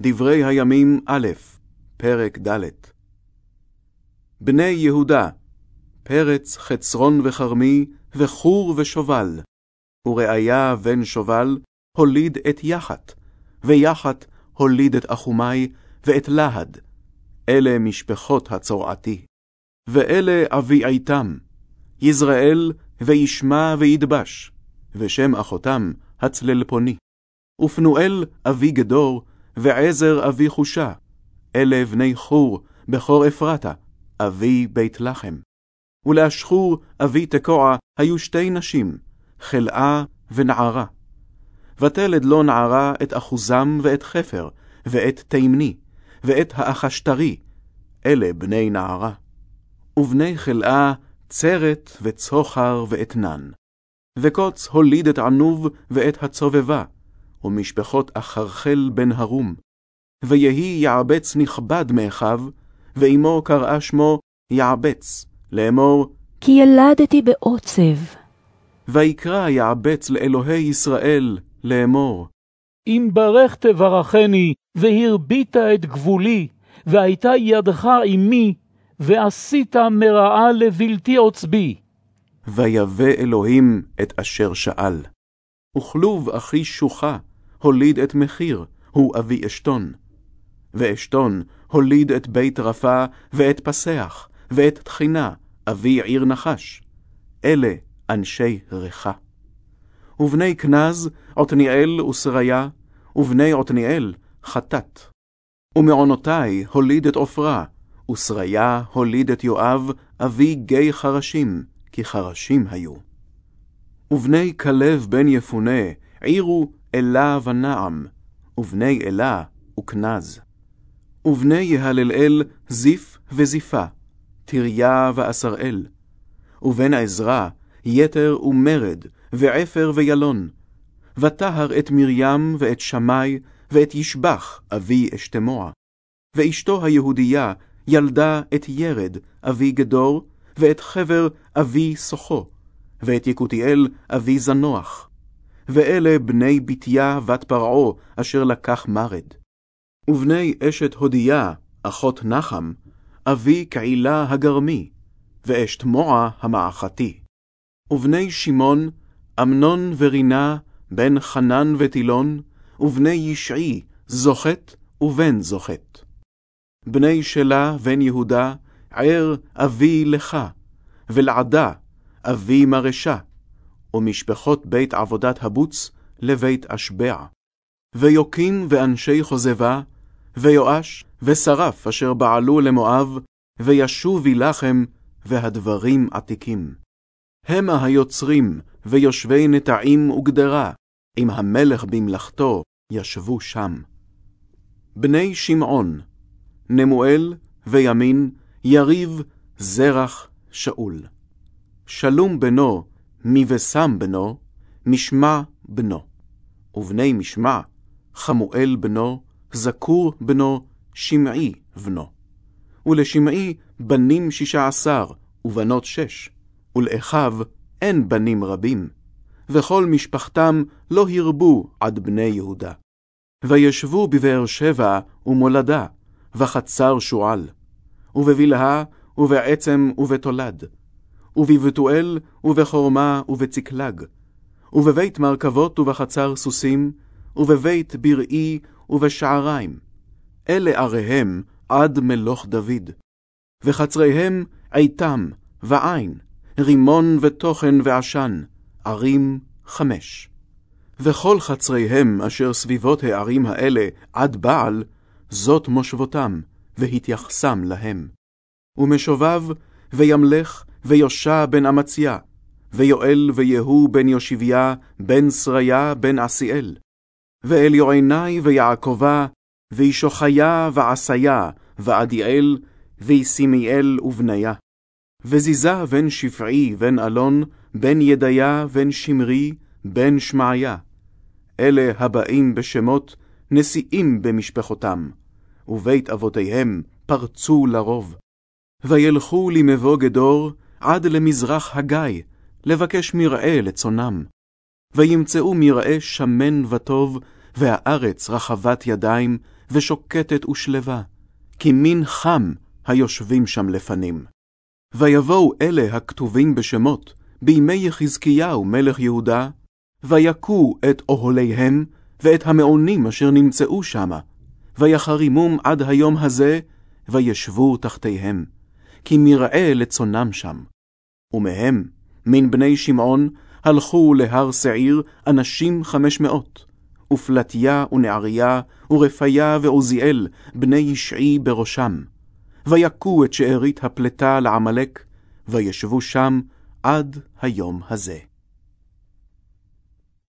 דברי הימים א', פרק ד'. בני יהודה, פרץ, חצרון וכרמי, וחור ושובל, ורעיה בן שובל, הוליד את יחת, ויחת הוליד את אחומי, ואת להד. אלה משפחות הצורעתי. ואלה אביעיתם, יזרעאל, וישמע וידבש, ושם אחותם הצללפוני. ופנואל אבי גדור, ועזר אבי חושה, אלה בני חור, בכור אפרתה, אבי בית לחם. ולאשחור אבי תקוע היו שתי נשים, חלאה ונערה. ותלד לו נערה את אחוזם ואת חפר, ואת תימני, ואת האחשתרי, אלה בני נערה. ובני חלאה צרת וצוחר ואתנן. וקוץ הוליד את ענוב ואת הצובבה, ומשפחות אחרחל בן הרום. ויהי יעבץ נכבד מאחיו, ואמו קראה שמו יעבץ, לאמור, כי ילדתי בעוצב. ויקרא יעבץ לאלוהי ישראל, לאמור, אם ברך תברכני, והרבית את גבולי, והייתה ידך עמי, ועשית מרעה לבלתי עוצבי. ויבא אלוהים את אשר שאל. וכלוב אחי שוחה, הוליד את מחיר, הוא אבי אשתון. ואשתון הוליד את בית רפה, ואת פסח, ואת תחינה, אבי עיר נחש. אלה אנשי ריחה. ובני כנז, עתניאל ושריה, ובני עתניאל, חטאת. ומעונותי הוליד את עופרה, ושריה הוליד את יואב, אבי גיא חרשים, כי חרשים היו. ובני כלב בן יפונה, עירו אלה ונעם, ובני אלה וכנז. ובני יהללאל זיף וזיפה, תריה ועשראל. ובן עזרא, יתר ומרד, ועפר וילון. וטהר את מרים ואת שמאי, ואת ישבח, אבי אשתמוע. ואשתו היהודייה ילדה את ירד, אבי גדור, ואת חבר, אבי סוחו, ואת יקותיאל, אבי זנוח. ואלה בני בתיה בת פרעה, אשר לקח מרד. ובני אשת הודיה, אחות נחם, אבי קהילה הגרמי, ואשת מוע המעכתי. ובני שמעון, אמנון ורינה, בן חנן ותילון, ובני ישעי, זוכת ובן זוכת. בני שלה בן יהודה, ער אבי לך, ולעדה אבי מרשה, ומשפחות בית עבודת הבוץ לבית אשבע. ויוקים ואנשי חוזבה, ויואש ושרף אשר בעלו למואב, וישובי לחם, והדברים עתיקים. המה היוצרים, ויושבי נטעים וגדרה, עם המלך במלאכתו, ישבו שם. בני שמעון, נמואל וימין, יריב, זרח, שאול. שלום בנו, מבשם בנו, משמע בנו. ובני משמע, חמואל בנו, זכור בנו, שמעי בנו. ולשמעי בנים שישה עשר, ובנות שש, ולאחיו אין בנים רבים, וכל משפחתם לא הרבו עד בני יהודה. וישבו בבאר שבע ומולדה, וחצר שועל, ובבלהה, ובעצם ובתולד, ובבתואל, ובחורמה, ובצקלג, ובבית מרכבות ובחצר סוסים, ובבית בראי, ובשעריים. אלה עריהם עד מלוך דוד. וחצריהם עיתם, ועין, רימון ותוכן ועשן, ערים חמש. וכל חצריהם אשר סביבות הערים האלה עד בעל, זאת מושבותם, והתייחסם להם. ומשובב, וימלך, ויושע בן אמציה, ויואל ויהוא בן יושיביה, בן שריה בן עשיאל. ואל יועיני ויעקבה, וישוחיה ועשיה, ועדיאל, ויסימיאל ובניה. וזיזה בן שפעי בן אלון, בן ידיה בן שמרי, בן שמעיה. אלה הבאים בשמות, נשיאים במשפחותם, ובית אבותיהם פרצו לרוב. וילכו למבוא גדור עד למזרח הגיא, לבקש מרעה לצונם. וימצאו מרעה שמן וטוב, והארץ רחבת ידיים, ושוקטת ושלווה, כי מין חם היושבים שם לפנים. ויבואו אלה הכתובים בשמות, בימי יחזקיהו מלך יהודה, ויכו את אוהליהם, ואת המעונים אשר נמצאו שמה, ויחרימום עד היום הזה, וישבו תחתיהם, כי מרעה לצונם שם. ומהם, מן בני שמעון, הלכו להר שעיר אנשים חמש מאות, ופלטיה ונעריה, ורפיה ועוזיאל, בני ישעי בראשם. ויכו את שארית הפלטה לעמלק, וישבו שם עד היום הזה.